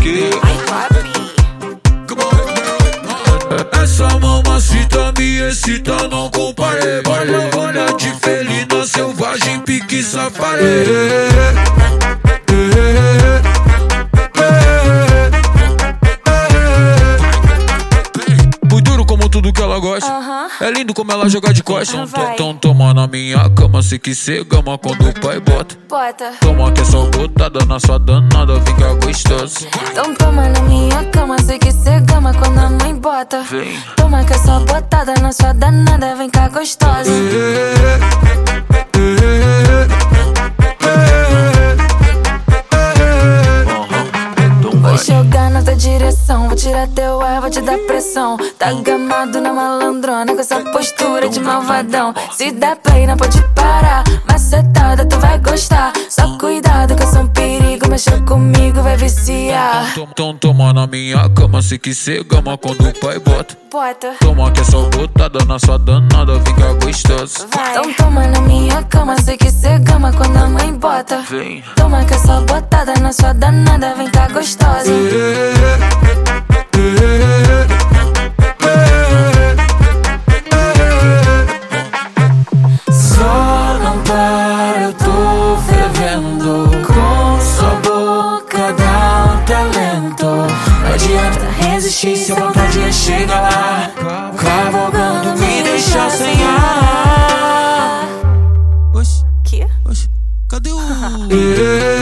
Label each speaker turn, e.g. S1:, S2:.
S1: que. Essa mamacita me excita, não comparei, Olha, olha de felina selvagem, pique safari. É lindo como ela joga de costas.
S2: Ah,
S1: Então, então toma na minha cama, sei que cê gama quando o pai bota.
S2: Bota.
S1: Toma que é só botada na sua danada, fica gostosa.
S2: Então toma na minha cama, sei que cê gama quando a mãe bota.
S1: Vem.
S2: Toma que é só botada na sua danada, vem cá gostosa. Vou tirar teu ar, vou te dar pressão. Tá gamado na malandrona com essa postura de malvadão. Se der play, não pode parar. Macetada, tu vai gostar. Só cuidado que eu sou um perigo, mexeu comigo, vai viciar.
S1: Então, toma na minha cama, sei que cê gama quando o pai bota.
S2: Bota.
S1: Toma que é só botada na sua danada, fica gostosa.
S2: Então toma na minha cama, sei que cê gama quando a mãe bota.
S1: Vem.
S2: Toma que é só botada na sua danada, vem cá gostosa.
S1: Só resistir se a vontade é chegar lá. Cavalgando me deixa sem ar. Oxi,
S2: Que?
S1: oxi, cadê o.